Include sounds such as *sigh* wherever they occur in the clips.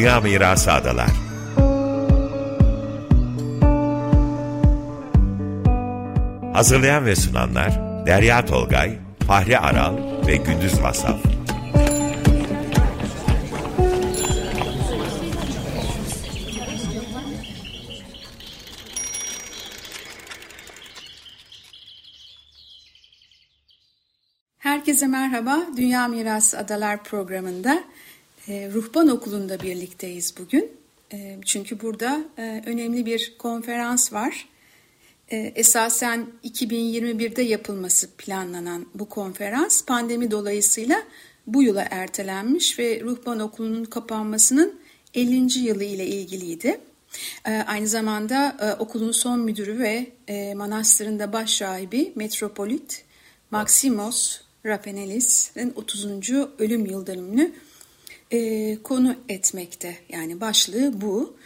Dünya Mirası Adalar Hazırlayan ve sunanlar Derya Tolgay, Fahri Aral ve Gündüz Vasaf. Herkese merhaba. Dünya Mirası Adalar programında e, Ruhban Okulu'nda birlikteyiz bugün. E, çünkü burada e, önemli bir konferans var. E, esasen 2021'de yapılması planlanan bu konferans pandemi dolayısıyla bu yıla ertelenmiş ve Ruhban Okulu'nun kapanmasının 50. yılı ile ilgiliydi. Aynı zamanda e, okulun son müdürü ve e, manastırın da baş rahibi Metropolit Maximos Rafanelis'in 30. ölüm yıldönümünü e, konu etmekte. Yani başlığı bu.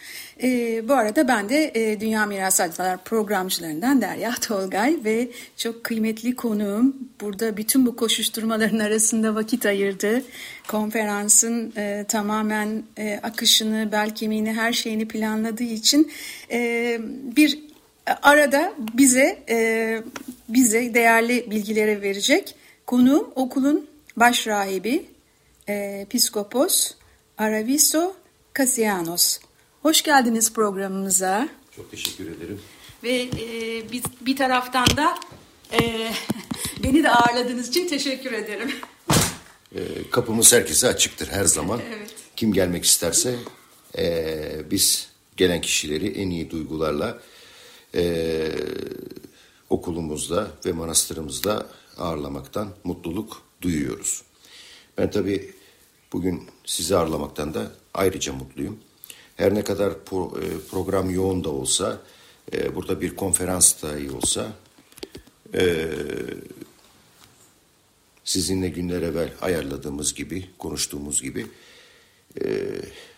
E, bu arada ben de e, Dünya Mirası Adalar programcılarından Derya Tolgay ve çok kıymetli konuğum burada bütün bu koşuşturmaların arasında vakit ayırdı. Konferansın e, tamamen e, akışını, bel kemiğini, her şeyini planladığı için e, bir arada bize e, bize değerli bilgileri verecek. Konuğum okulun baş rahibi Piskopos Araviso Kasianos. Hoş geldiniz programımıza. Çok teşekkür ederim. Ve e, bir, bir taraftan da e, *laughs* beni de ağırladığınız için teşekkür ederim. E, kapımız herkese açıktır her zaman. *laughs* Evet. Kim gelmek isterse e, biz gelen kişileri en iyi duygularla e, okulumuzda ve manastırımızda ağırlamaktan mutluluk duyuyoruz. Ben tabii bugün sizi ağırlamaktan da ayrıca mutluyum. Her ne kadar pro, e, program yoğun da olsa, e, burada bir konferans dahi olsa, e, sizinle günler evvel ayarladığımız gibi, konuştuğumuz gibi, e,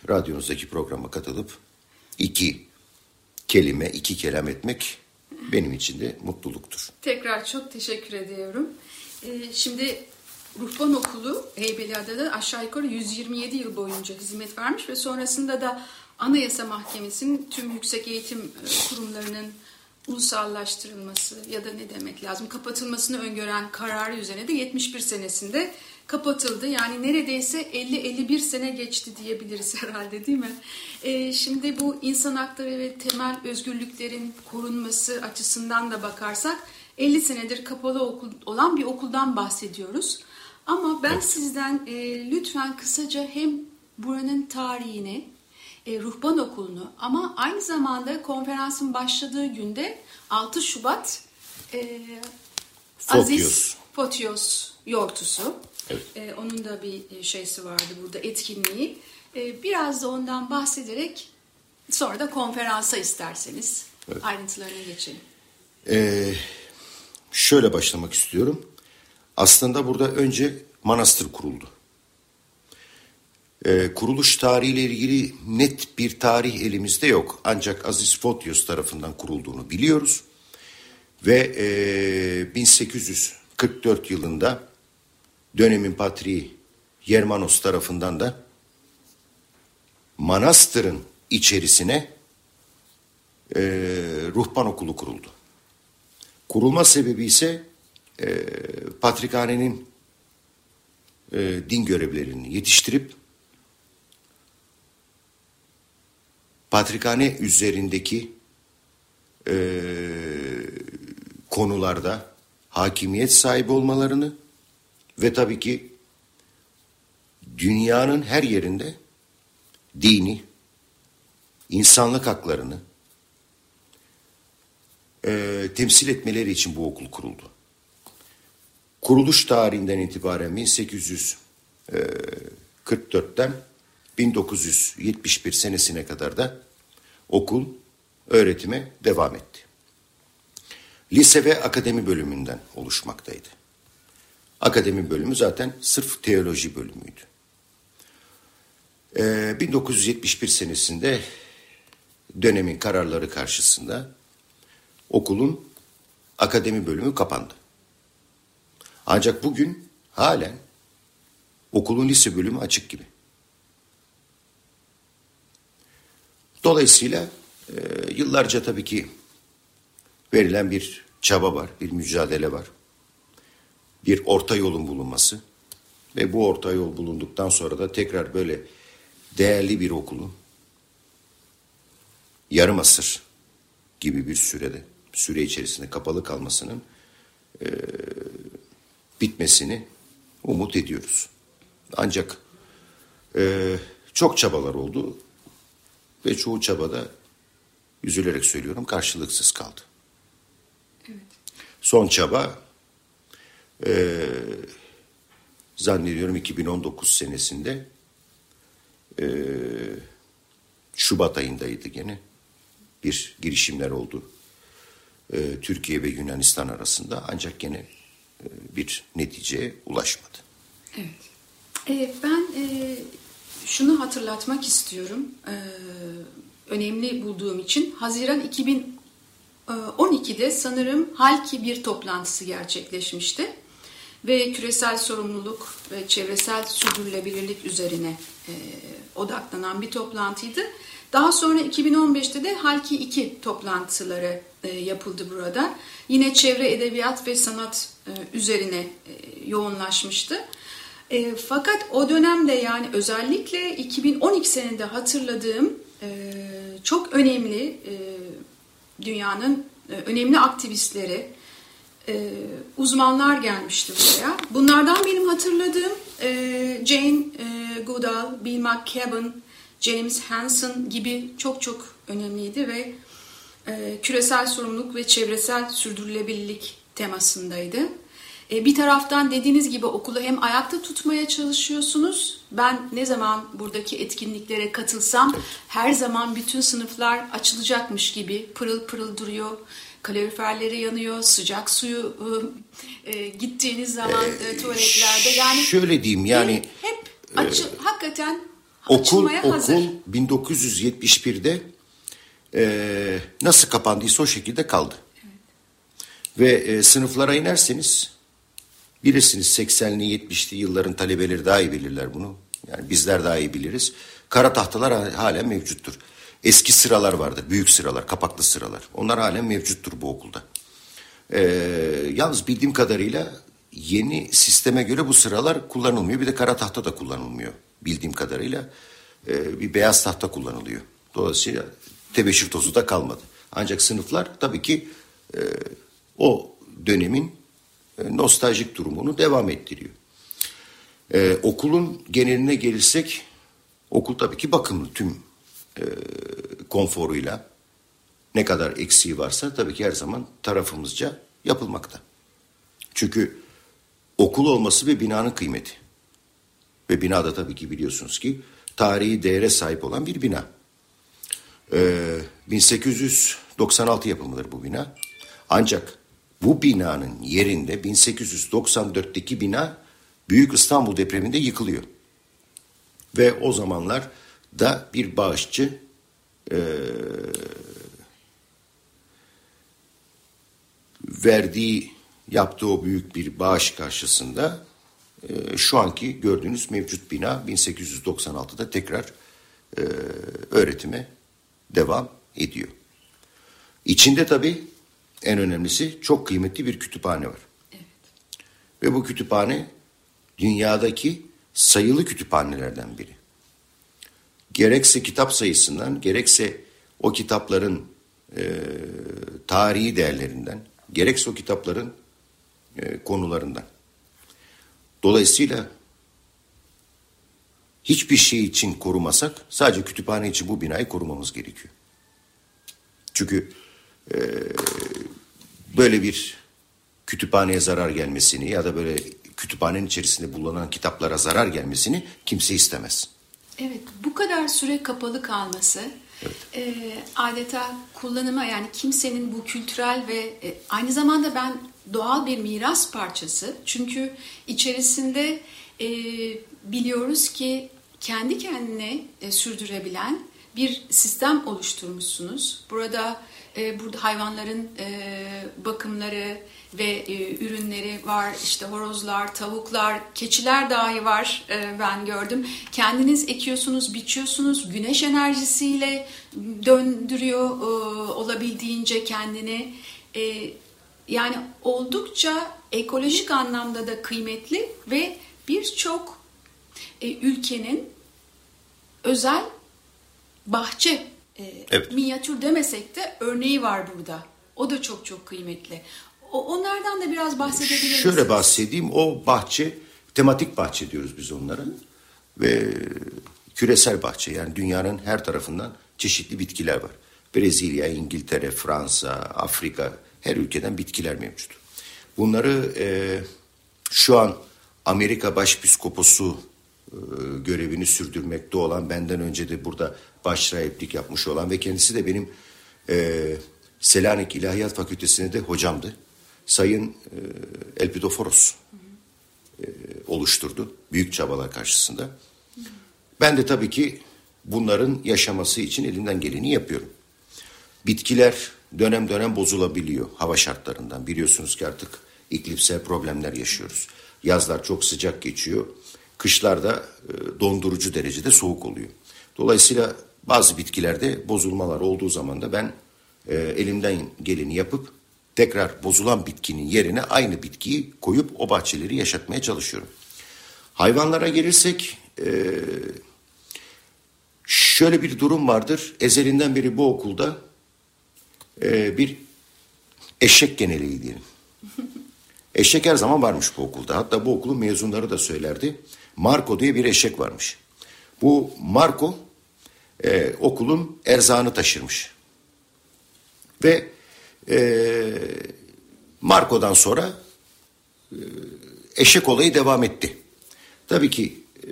radyonuzdaki programa katılıp iki kelime, iki kelam etmek benim için de mutluluktur. Tekrar çok teşekkür ediyorum. Ee, şimdi Ruhban Okulu Heybeliada'da aşağı yukarı 127 yıl boyunca hizmet vermiş ve sonrasında da Anayasa Mahkemesi'nin tüm yüksek eğitim e, kurumlarının ulusallaştırılması ya da ne demek lazım kapatılmasını öngören kararı üzerine de 71 senesinde kapatıldı. Yani neredeyse 50-51 sene geçti diyebiliriz *laughs* herhalde değil mi? Ee, şimdi bu insan hakları ve temel özgürlüklerin korunması açısından da bakarsak 50 senedir kapalı okul olan bir okuldan bahsediyoruz. Ama ben sizden e, lütfen kısaca hem buranın tarihini, e, ruhban okulunu ama aynı zamanda konferansın başladığı günde 6 Şubat e, Aziz Fotios Yortusu. Evet. E, onun da bir şeysi vardı burada etkinliği. E, biraz da ondan bahsederek sonra da konferansa isterseniz evet. ayrıntılarına geçelim. Ee, şöyle başlamak istiyorum. Aslında burada önce manastır kuruldu. Ee, kuruluş tarihiyle ilgili net bir tarih elimizde yok. Ancak Aziz Fotios tarafından kurulduğunu biliyoruz. Ve e, 1844 yılında dönemin patriği Yermanos tarafından da manastırın içerisine e, ruhban okulu kuruldu. Kurulma sebebi ise e, patrikhanenin e, din görevlerini yetiştirip patrikhane üzerindeki e, konularda hakimiyet sahibi olmalarını ve tabii ki dünyanın her yerinde dini, insanlık haklarını e, temsil etmeleri için bu okul kuruldu. Kuruluş tarihinden itibaren 1844'ten 1971 senesine kadar da okul öğretime devam etti. Lise ve akademi bölümünden oluşmaktaydı. Akademi bölümü zaten sırf teoloji bölümüydü. Ee, 1971 senesinde dönemin kararları karşısında okulun akademi bölümü kapandı. Ancak bugün halen okulun lise bölümü açık gibi. Dolayısıyla e, yıllarca tabii ki verilen bir çaba var, bir mücadele var. Bir orta yolun bulunması ve bu orta yol bulunduktan sonra da tekrar böyle değerli bir okulun yarım asır gibi bir sürede, süre içerisinde kapalı kalmasının e, bitmesini umut ediyoruz. Ancak e, çok çabalar oldu ve çoğu çabada üzülerek söylüyorum karşılıksız kaldı. Evet. Son çaba e, zannediyorum 2019 senesinde e, Şubat ayındaydı gene bir girişimler oldu. E, Türkiye ve Yunanistan arasında ancak gene bir neticeye ulaşmadı. Evet. E, ben e, şunu hatırlatmak istiyorum. E, önemli bulduğum için Haziran 2012'de sanırım Halki bir toplantısı gerçekleşmişti ve küresel sorumluluk ve çevresel sürdürülebilirlik üzerine e, odaklanan bir toplantıydı. Daha sonra 2015'te de Halki 2 toplantıları e, yapıldı burada. Yine çevre, edebiyat ve sanat e, üzerine e, yoğunlaşmıştı. E, fakat o dönemde yani özellikle 2012 senede hatırladığım e, çok önemli e, dünyanın e, önemli aktivistleri, e, uzmanlar gelmişti buraya. Bunlardan benim hatırladığım e, Jane e, Goodall, Bill McKibben, James Hansen gibi çok çok önemliydi ve e, küresel sorumluluk ve çevresel sürdürülebilirlik temasındaydı. E, bir taraftan dediğiniz gibi okulu hem ayakta tutmaya çalışıyorsunuz. Ben ne zaman buradaki etkinliklere katılsam her zaman bütün sınıflar açılacakmış gibi pırıl pırıl duruyor. Kaloriferleri yanıyor, sıcak suyu e, gittiğiniz zaman e, tuvaletlerde yani şöyle diyeyim yani hep, hep açı, e, hakikaten okul okul 1971'de e, nasıl kapandıysa o şekilde kaldı. Evet. Ve e, sınıflara inerseniz bilirsiniz 80'li 70'li yılların talebeleri daha iyi bilirler bunu. Yani bizler daha iyi biliriz. Kara tahtalar halen mevcuttur. Eski sıralar vardır. Büyük sıralar, kapaklı sıralar. Onlar halen mevcuttur bu okulda. Ee, yalnız bildiğim kadarıyla yeni sisteme göre bu sıralar kullanılmıyor. Bir de kara tahta da kullanılmıyor. Bildiğim kadarıyla e, bir beyaz tahta kullanılıyor. Dolayısıyla tebeşir tozu da kalmadı. Ancak sınıflar tabii ki e, o dönemin e, nostaljik durumunu devam ettiriyor. E, okulun geneline gelirsek okul tabii ki bakımlı tüm e, konforuyla ne kadar eksiği varsa tabii ki her zaman tarafımızca yapılmakta. Çünkü okul olması ve binanın kıymeti. Ve binada tabii ki biliyorsunuz ki tarihi değere sahip olan bir bina. Ee, 1896 yapımıdır bu bina. Ancak bu binanın yerinde 1894'teki bina Büyük İstanbul depreminde yıkılıyor. Ve o zamanlar da bir bağışçı e, verdiği yaptığı o büyük bir bağış karşısında e, şu anki gördüğünüz mevcut bina 1896'da tekrar e, öğretime devam ediyor. İçinde tabii en önemlisi çok kıymetli bir kütüphane var. Evet. Ve bu kütüphane dünyadaki sayılı kütüphanelerden biri. Gerekse kitap sayısından, gerekse o kitapların e, tarihi değerlerinden, gerekse o kitapların e, konularından. Dolayısıyla hiçbir şey için korumasak sadece kütüphane için bu binayı korumamız gerekiyor. Çünkü e, böyle bir kütüphaneye zarar gelmesini ya da böyle kütüphanenin içerisinde bulunan kitaplara zarar gelmesini kimse istemez. Evet, bu kadar süre kapalı kalması evet. e, adeta kullanıma yani kimsenin bu kültürel ve e, aynı zamanda ben doğal bir miras parçası. Çünkü içerisinde e, biliyoruz ki kendi kendine e, sürdürebilen bir sistem oluşturmuşsunuz. Burada e, burada hayvanların e, bakımları ve e, ürünleri var. İşte horozlar, tavuklar, keçiler dahi var e, ben gördüm. Kendiniz ekiyorsunuz, biçiyorsunuz. Güneş enerjisiyle döndürüyor e, olabildiğince kendini. E, yani oldukça ekolojik anlamda da kıymetli ve birçok e, ülkenin özel bahçe e, evet. minyatür demesek de örneği var burada. O da çok çok kıymetli. O, onlardan da biraz bahsedebilir misiniz? Şöyle bahsedeyim. O bahçe, tematik bahçe diyoruz biz onlara. Ve küresel bahçe yani dünyanın her tarafından çeşitli bitkiler var. Brezilya, İngiltere, Fransa, Afrika her ülkeden bitkiler mevcut. Bunları e, şu an Amerika Başpiskoposu görevini sürdürmekte olan benden önce de burada başrahiplik yapmış olan ve kendisi de benim e, Selanik İlahiyat Fakültesi'ne de hocamdı. Sayın e, Elpidoforos e, oluşturdu büyük çabalar karşısında. Ben de tabii ki bunların yaşaması için elinden geleni yapıyorum. Bitkiler dönem dönem bozulabiliyor hava şartlarından. Biliyorsunuz ki artık iklimsel problemler yaşıyoruz. Yazlar çok sıcak geçiyor. Kışlarda e, dondurucu derecede soğuk oluyor. Dolayısıyla bazı bitkilerde bozulmalar olduğu zaman da ben e, elimden geleni yapıp tekrar bozulan bitkinin yerine aynı bitkiyi koyup o bahçeleri yaşatmaya çalışıyorum. Hayvanlara gelirsek e, şöyle bir durum vardır. Ezelinden beri bu okulda bir eşek geneliği diyelim. Eşek her zaman varmış bu okulda. Hatta bu okulun mezunları da söylerdi. Marco diye bir eşek varmış. Bu Marco e, okulun erzağını taşırmış. Ve e, Marco'dan sonra e, eşek olayı devam etti. Tabii ki e,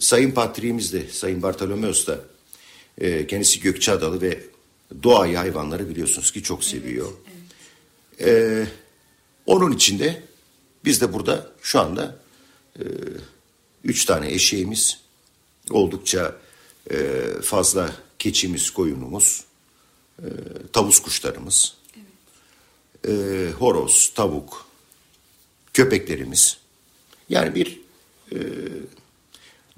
Sayın Patriğimiz de, Sayın Bartolomeos da e, kendisi Gökçeadalı ve doğayı, hayvanları biliyorsunuz ki çok seviyor. Evet, evet. E, onun içinde biz de burada şu anda e, üç tane eşeğimiz, oldukça e, fazla keçimiz, koyunumuz, e, tavus kuşlarımız, evet. e, horoz, tavuk, köpeklerimiz. Yani bir e,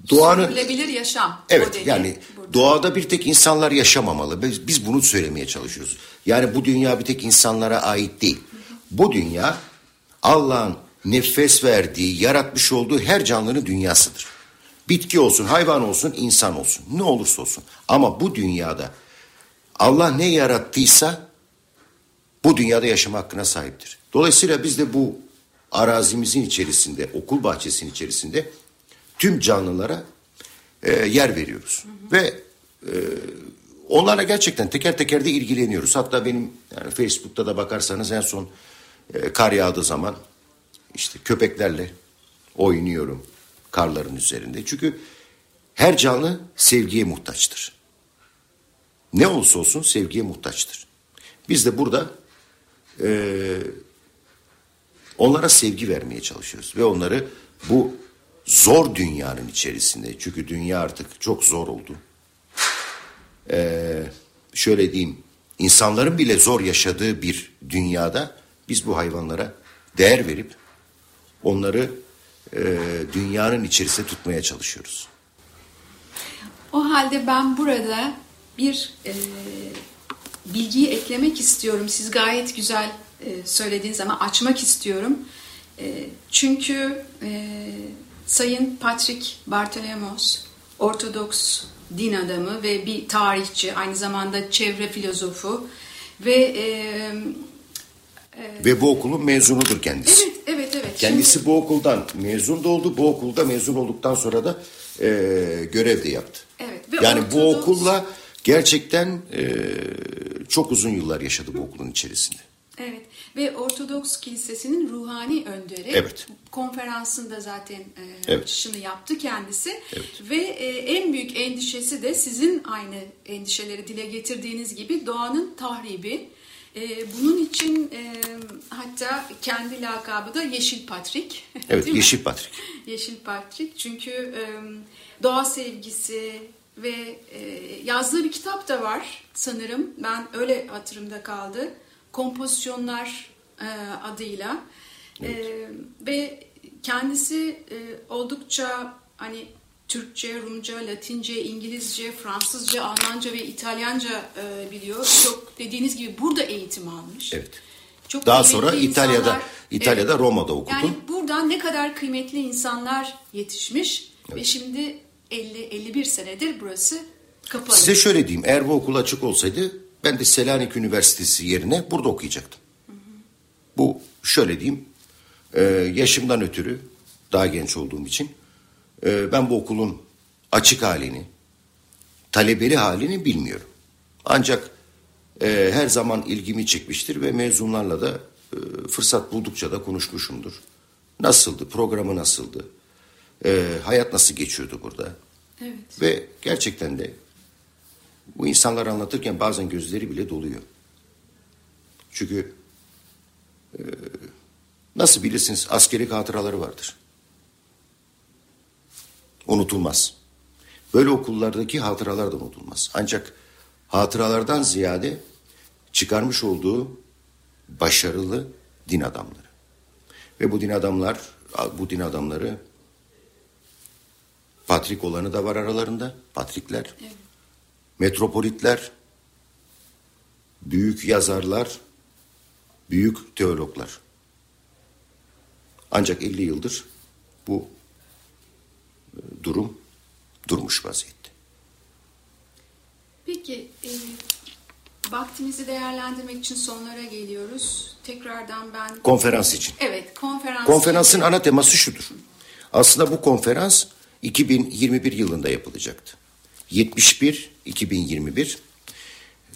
doğanın... Sürdürülebilir yaşam. Evet yani burada. doğada bir tek insanlar yaşamamalı. Biz, biz bunu söylemeye çalışıyoruz. Yani bu dünya bir tek insanlara ait değil. Hı hı. Bu dünya Allah'ın nefes verdiği, yaratmış olduğu her canlının dünyasıdır. Bitki olsun, hayvan olsun, insan olsun. Ne olursa olsun. Ama bu dünyada Allah ne yarattıysa bu dünyada yaşama hakkına sahiptir. Dolayısıyla biz de bu arazimizin içerisinde, okul bahçesinin içerisinde tüm canlılara e, yer veriyoruz. Hı hı. Ve e, onlarla gerçekten teker teker de ilgileniyoruz. Hatta benim yani Facebook'ta da bakarsanız en son e, kar yağdığı zaman işte köpeklerle oynuyorum karların üzerinde. Çünkü her canlı sevgiye muhtaçtır. Ne olursa olsun sevgiye muhtaçtır. Biz de burada e, onlara sevgi vermeye çalışıyoruz ve onları bu zor dünyanın içerisinde çünkü dünya artık çok zor oldu. Ee, şöyle diyeyim insanların bile zor yaşadığı bir dünyada biz bu hayvanlara değer verip onları e, dünyanın içerisinde tutmaya çalışıyoruz. O halde ben burada bir e, bilgiyi eklemek istiyorum. Siz gayet güzel e, söylediğiniz ama açmak istiyorum. E, çünkü e, Sayın Patrick Bartolomos, Ortodoks din adamı ve bir tarihçi, aynı zamanda çevre filozofu ve e, ve bu okulun mezunudur kendisi. Evet, evet, evet. Kendisi Şimdi... bu okuldan mezun da oldu. Bu okulda mezun olduktan sonra da e, görev de yaptı. Evet. Ve yani Ortodoks... bu okulla gerçekten e, çok uzun yıllar yaşadı bu okulun içerisinde. Evet ve Ortodoks Kilisesi'nin ruhani önderi evet. konferansında zaten e, evet. açışını yaptı kendisi evet. ve e, en büyük endişesi de sizin aynı endişeleri dile getirdiğiniz gibi doğanın tahribi e, bunun için e, hatta kendi lakabı da Yeşil Patrik. *laughs* Evet Yeşil Patrik. Yeşil Patrik çünkü e, doğa sevgisi, ve e, yazdığı bir kitap da var sanırım. Ben öyle hatırımda kaldı. Kompozisyonlar e, adıyla. Evet. E, ve kendisi e, oldukça hani Türkçe, Rumca, Latince, İngilizce, Fransızca, Almanca ve İtalyanca e, biliyor. Çok dediğiniz gibi burada eğitim almış. Evet. Çok Daha sonra İtalya'da insanlar, İtalya'da evet, Roma'da okudu. Yani buradan ne kadar kıymetli insanlar yetişmiş evet. ve şimdi 50 51 senedir burası kapalı. Size şöyle diyeyim. Eğer bu okul açık olsaydı ben de Selanik Üniversitesi yerine burada okuyacaktım. Hı hı. Bu şöyle diyeyim. E, yaşımdan ötürü daha genç olduğum için e, ben bu okulun açık halini, talebeli halini bilmiyorum. Ancak e, her zaman ilgimi çekmiştir ve mezunlarla da e, fırsat buldukça da konuşmuşumdur. Nasıldı, programı nasıldı, e, hayat nasıl geçiyordu burada? Evet. Ve gerçekten de bu insanlar anlatırken bazen gözleri bile doluyor. Çünkü e, nasıl bilirsiniz askeri hatıraları vardır. Unutulmaz. Böyle okullardaki hatıralar da unutulmaz. Ancak hatıralardan ziyade çıkarmış olduğu başarılı din adamları. Ve bu din adamlar, bu din adamları Patrik olanı da var aralarında. Patrikler. Evet. Metropolitler. Büyük yazarlar. Büyük teologlar. Ancak 50 yıldır bu durum durmuş vaziyette. Peki e, vaktimizi değerlendirmek için sonlara geliyoruz. Tekrardan ben... Konferans için. Evet konferans Konferansın için. ana teması şudur. Aslında bu konferans 2021 yılında yapılacaktı. 71 2021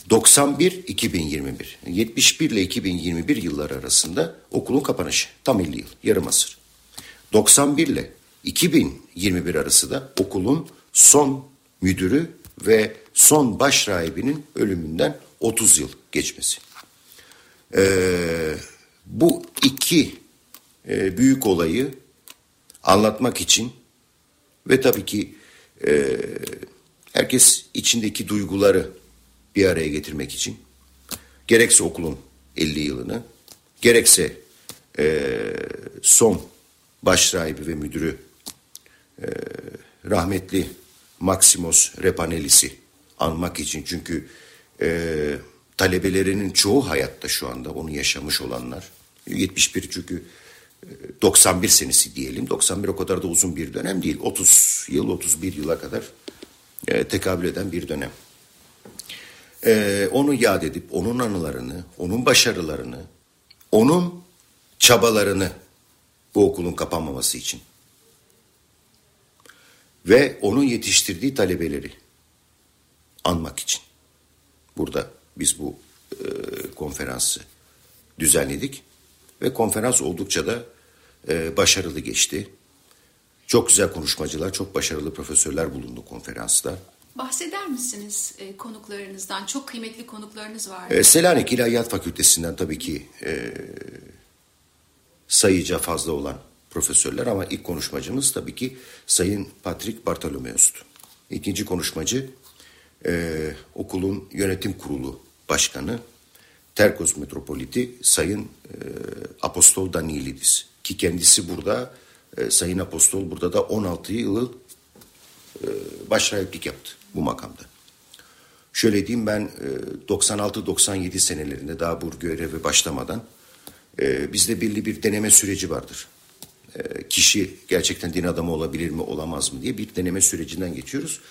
91 2021 71 ile 2021 yılları arasında okulun kapanışı tam 50 yıl yarım asır. 91 ile 2021 arası da okulun son müdürü ve son baş rahibinin ölümünden 30 yıl geçmesi. Ee, bu iki e, büyük olayı anlatmak için ve tabii ki e, herkes içindeki duyguları bir araya getirmek için gerekse okulun 50 yılını gerekse e, son baş rahibi ve müdürü e, rahmetli Maximos Repanelis'i anmak için çünkü e, talebelerinin çoğu hayatta şu anda onu yaşamış olanlar 71 çünkü 91 senesi diyelim. 91 o kadar da uzun bir dönem değil. 30 yıl, 31 yıla kadar e, tekabül eden bir dönem. E, onu yad edip onun anılarını, onun başarılarını, onun çabalarını bu okulun kapanmaması için ve onun yetiştirdiği talebeleri anmak için burada biz bu e, konferansı düzenledik ve konferans oldukça da e, başarılı geçti. Çok güzel konuşmacılar, çok başarılı profesörler bulundu konferansta. Bahseder misiniz e, konuklarınızdan? Çok kıymetli konuklarınız var. E, Selanik İlahiyat Fakültesinden tabii ki e, sayıca fazla olan profesörler ama ilk konuşmacımız tabii ki Sayın Patrick Bartolomeos'tu. İkinci konuşmacı e, okulun yönetim kurulu başkanı Terkos Metropoliti Sayın e, Apostol Danilidis ki kendisi burada e, Sayın Apostol burada da 16 yıl e, başrahiplik yaptı bu makamda. Şöyle diyeyim ben e, 96-97 senelerinde daha bu göreve başlamadan e, bizde belli bir deneme süreci vardır. E, kişi gerçekten din adamı olabilir mi olamaz mı diye bir deneme sürecinden geçiyoruz.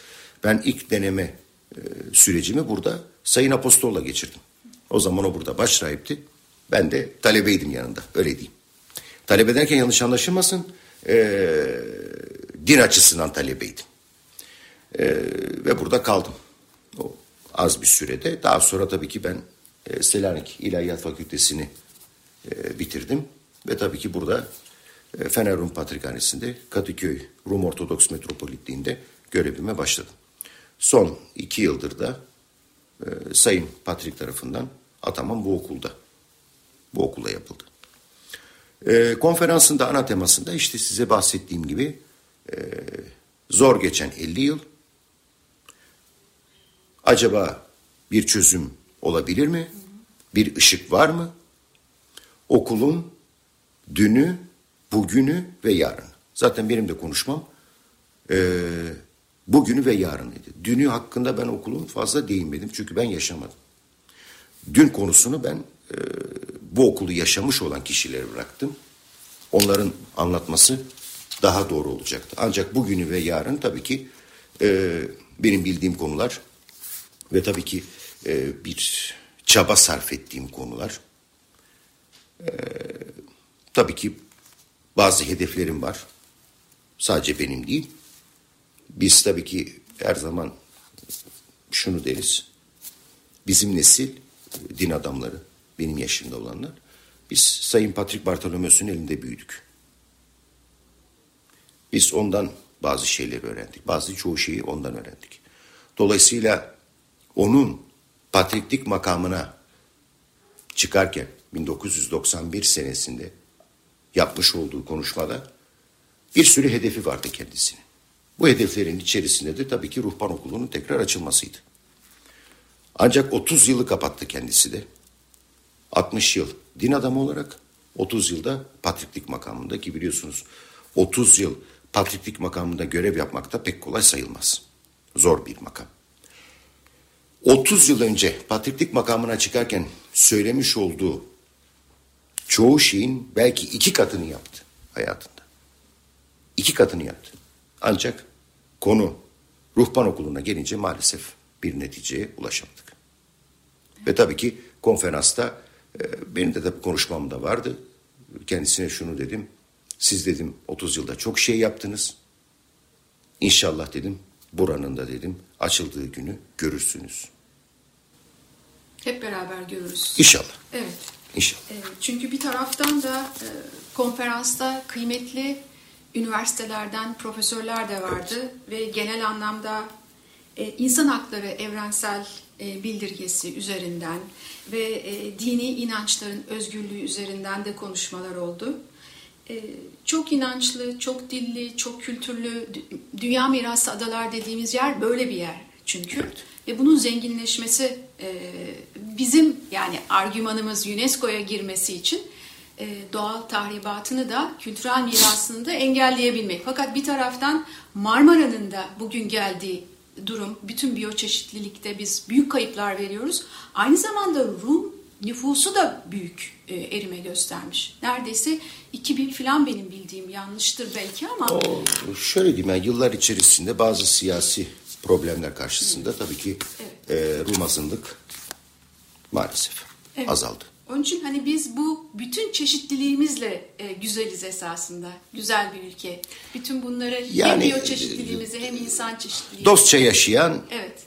Ben ilk deneme e, sürecimi burada Sayın Apostol'la geçirdim. O zaman o burada başrahipti. Ben de talebeydim yanında öyle diyeyim. Talep ederken yanlış anlaşılmasın. E, din açısından talebeydim. Ve burada kaldım. O az bir sürede. Daha sonra tabii ki ben e, Selanik İlahiyat Fakültesini bitirdim. Ve tabii ki burada Fener Rum Patrikhanesi'nde Kadıköy Rum Ortodoks Metropolitliği'nde görevime başladım. Son iki yıldır da e, Sayın Patrik tarafından atamam bu okulda. Bu okulda yapıldı. E, konferansın da ana temasında işte size bahsettiğim gibi e, zor geçen 50 yıl acaba bir çözüm olabilir mi? Bir ışık var mı? Okulun dünü, bugünü ve yarını. Zaten benim de konuşmam e, bugünü ve yarınıydı. Dünü hakkında ben okulun fazla değinmedim çünkü ben yaşamadım. Dün konusunu ben e, bu okulu yaşamış olan kişilere bıraktım. Onların anlatması daha doğru olacaktı. Ancak bugünü ve yarın tabii ki e, benim bildiğim konular ve tabii ki e, bir çaba sarf ettiğim konular. E, tabii ki bazı hedeflerim var. Sadece benim değil. Biz tabii ki her zaman şunu deriz. Bizim nesil, din adamları, benim yaşımda olanlar, biz Sayın Patrick Bartolomeos'un elinde büyüdük. Biz ondan bazı şeyleri öğrendik. Bazı çoğu şeyi ondan öğrendik. Dolayısıyla onun patriklik makamına çıkarken 1991 senesinde yapmış olduğu konuşmada bir sürü hedefi vardı kendisinin. Bu hedeflerin içerisinde de tabii ki ruhban okulunun tekrar açılmasıydı. Ancak 30 yılı kapattı kendisi de. 60 yıl din adamı olarak 30 yılda patriklik makamında ki biliyorsunuz 30 yıl patriklik makamında görev yapmak da pek kolay sayılmaz. Zor bir makam. 30 yıl önce patriklik makamına çıkarken söylemiş olduğu çoğu şeyin belki iki katını yaptı hayatında. İki katını yaptı. Ancak konu ruhban okuluna gelince maalesef bir neticeye ulaşamadık. Ve tabii ki konferansta e, benim de tabii konuşmam da vardı. Kendisine şunu dedim. Siz dedim 30 yılda çok şey yaptınız. İnşallah dedim buranın da dedim açıldığı günü görürsünüz. Hep beraber görürüz. İnşallah. Evet. İnşallah. E, çünkü bir taraftan da e, konferansta kıymetli üniversitelerden profesörler de vardı evet. ve genel anlamda e, insan hakları evrensel bildirgesi üzerinden ve dini inançların özgürlüğü üzerinden de konuşmalar oldu. Çok inançlı, çok dilli, çok kültürlü, dünya mirası adalar dediğimiz yer böyle bir yer çünkü. Evet. Ve bunun zenginleşmesi bizim yani argümanımız UNESCO'ya girmesi için doğal tahribatını da kültürel mirasını da engelleyebilmek. Fakat bir taraftan Marmara'nın da bugün geldiği durum, bütün biyoçeşitlilikte biz büyük kayıplar veriyoruz. Aynı zamanda Rum nüfusu da büyük e, erime göstermiş. Neredeyse 2000 falan benim bildiğim yanlıştır belki ama. O, şöyle diyeyim yani yıllar içerisinde bazı siyasi problemler karşısında tabii ki evet. e, Rum azınlık maalesef evet. azaldı. Onun için hani biz bu bütün çeşitliliğimizle e, güzeliz esasında. Güzel bir ülke. Bütün bunları yani, hem biyoçeşitliliğimizi hem insan çeşitliliğimizi. Dostça yaşayan evet.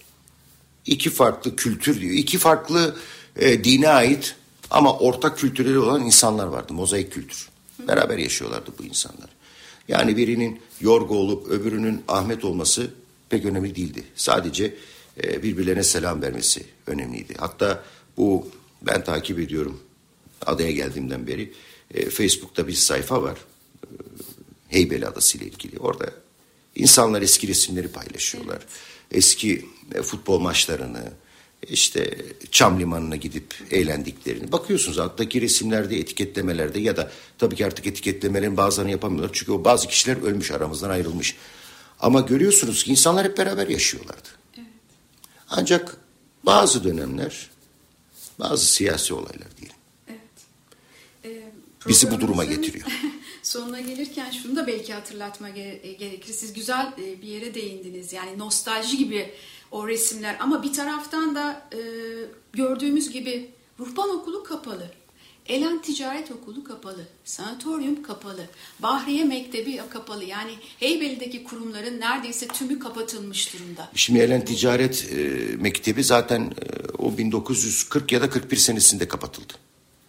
iki farklı kültür diyor. İki farklı e, dine ait ama ortak kültürleri olan insanlar vardı. Mozaik kültür. Hı. Beraber yaşıyorlardı bu insanlar. Yani birinin Yorgo olup öbürünün Ahmet olması pek önemli değildi. Sadece e, birbirlerine selam vermesi önemliydi. Hatta bu ben takip ediyorum adaya geldiğimden beri. E, Facebook'ta bir sayfa var. E, Heybeli Adası ile ilgili. Orada insanlar eski resimleri paylaşıyorlar. Evet. Eski e, futbol maçlarını, işte Çam Limanı'na gidip eğlendiklerini. Bakıyorsunuz alttaki resimlerde, etiketlemelerde ya da tabii ki artık etiketlemelerin bazılarını yapamıyorlar. Çünkü o bazı kişiler ölmüş, aramızdan ayrılmış. Ama görüyorsunuz ki insanlar hep beraber yaşıyorlardı. Evet. Ancak bazı dönemler bazı siyasi olaylar diyelim. Evet. Ee, bizi bu duruma getiriyor. *laughs* sonuna gelirken şunu da belki hatırlatma e, gerekir. Siz güzel e, bir yere değindiniz. Yani nostalji gibi o resimler ama bir taraftan da e, gördüğümüz gibi ruhban okulu kapalı. Elen Ticaret Okulu kapalı, sanatoryum kapalı, Bahriye Mektebi kapalı. Yani Heybeli'deki kurumların neredeyse tümü kapatılmış durumda. Şimdi Elen Ticaret e, Mektebi zaten e, o 1940 ya da 41 senesinde kapatıldı.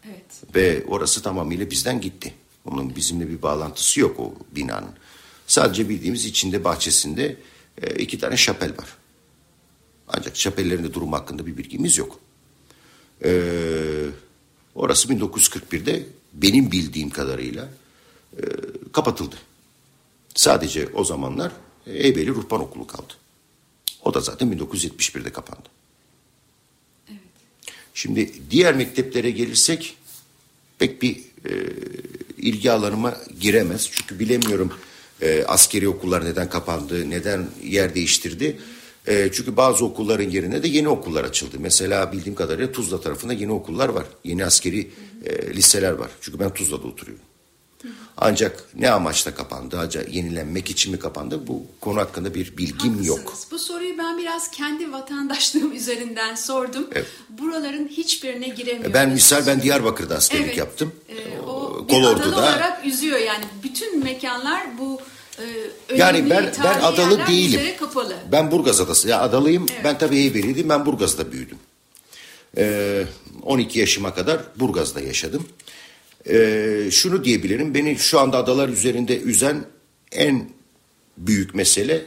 Evet. Ve orası tamamıyla bizden gitti. Onun bizimle bir bağlantısı yok o binanın. Sadece bildiğimiz içinde bahçesinde e, iki tane şapel var. Ancak şapellerin de durum hakkında bir bilgimiz yok. Eee Orası 1941'de benim bildiğim kadarıyla e, kapatıldı. Sadece o zamanlar Eybeli Ruhban Okulu kaldı. O da zaten 1971'de kapandı. Şimdi diğer mekteplere gelirsek pek bir e, ilgi alanıma giremez. Çünkü bilemiyorum e, askeri okullar neden kapandı, neden yer değiştirdi. E, çünkü bazı okulların yerine de yeni okullar açıldı. Mesela bildiğim kadarıyla Tuzla tarafında yeni okullar var. Yeni askeri e, liseler var. Çünkü ben Tuzla'da oturuyorum. Ancak ne amaçla kapandı? Acaba yenilenmek için mi kapandı? Bu konu hakkında bir bilgim Haklısınız. yok. Bu soruyu ben biraz kendi vatandaşlığım *laughs* üzerinden sordum. Evet. Buraların hiçbirine giremiyoruz. Ben misal ben Diyarbakır'da askerlik Evet. yaptım. Ee, o Kolordu'da. olarak üzüyor yani. Bütün mekanlar bu e, Yani ben ben adalı değilim. Ben Burgaz adası. Ya adalıyım. Evet. Ben tabii Heybeli'ydim. Ben Burgaz'da büyüdüm. Ee, 12 yaşıma kadar Burgaz'da yaşadım. Ee, şunu diyebilirim. Beni şu anda adalar üzerinde üzen en büyük mesele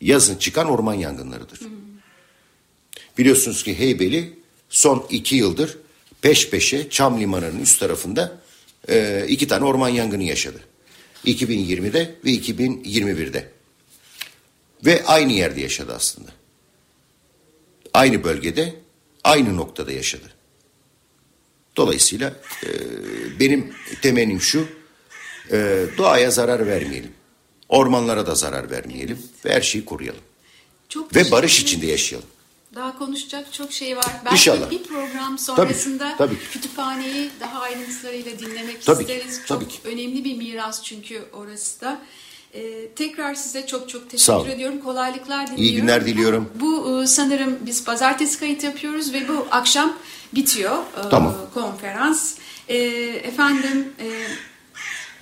yazın çıkan orman yangınlarıdır. Biliyorsunuz ki Heybeli son iki yıldır peş peşe Çam Limanı'nın üst tarafında e, iki tane orman yangını yaşadı. 2020'de ve 2021'de. Ve aynı yerde yaşadı aslında. Aynı bölgede, aynı noktada yaşadı. Dolayısıyla e, benim temenim şu, e, doğaya zarar vermeyelim. Ormanlara da zarar vermeyelim ve her şeyi koruyalım. Çok Ve barış içinde yaşayalım. Daha konuşacak çok şey var. Belki İnşallah. bir program sonrasında tabii ki. kütüphaneyi daha ayrıntılarıyla dinlemek Tabii isteriz. Çok tabii önemli bir miras çünkü orası da. Ee, tekrar size çok çok teşekkür ediyorum. Kolaylıklar diliyorum. İyi günler diliyorum. Bu e, sanırım biz pazartesi kayıt yapıyoruz ve bu akşam bitiyor e, Tamam. konferans. E, efendim e,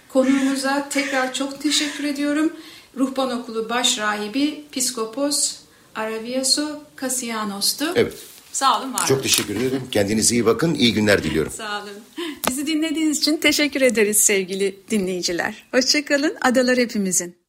konuğumuza tekrar çok teşekkür ediyorum. Ruhban Okulu Baş Rahibi Piskopos Araviaso Kasianos'tu. Evet. Sağ olun, var. Çok teşekkür ederim. Kendinize iyi bakın. İyi günler diliyorum. Sağ olun. Bizi dinlediğiniz için teşekkür ederiz sevgili dinleyiciler. Hoşçakalın. Adalar hepimizin.